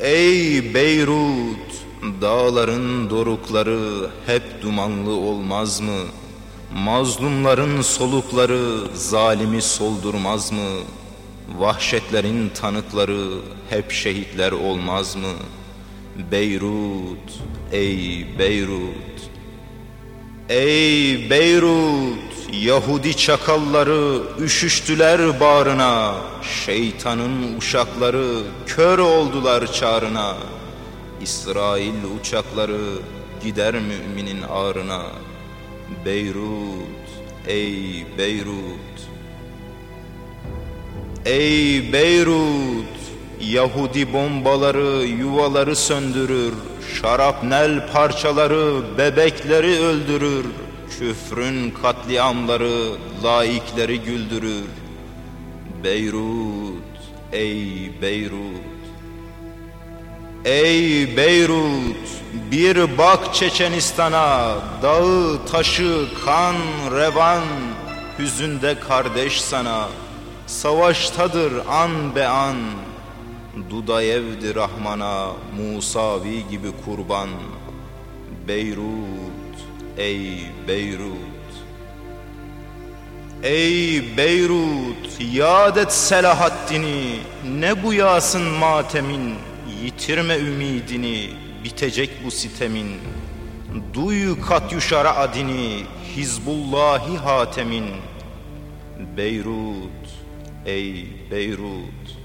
Ey Beyrut, dağların dorukları hep dumanlı olmaz mı? Mazlumların solukları zalimi soldurmaz mı? Vahşetlerin tanıkları hep şehitler olmaz mı? Beyrut, ey Beyrut. Ey Beyrut, Yahudi çakalları üşüştüler bağrına, şeytanın uşakları kör oldular çağrına. İsrail uçakları gider müminin ağrına. Beyrut, ey Beyrut. Ey Beyrut, Yahudi bombaları yuvaları söndürür, şarapnel parçaları bebekleri öldürür, küfrün katliamları laikleri güldürür. Beyrut, ey Beyrut. Ey Beyrut, bir bak Çeçenistan'a, dağı, taşı, kan, revan, hüzünde kardeş sana, savaştadır an be an, Dudayevdi Rahman'a, Musavi gibi kurban, Beyrut, ey Beyrut. Ey Beyrut, yad et Selahaddin'i, ne bu yasın matemin, Yitirme ümidini, bitecek bu sitemin. Duy katyuşara adini, Hizbullahi hatemin. Beyrut, ey Beyrut.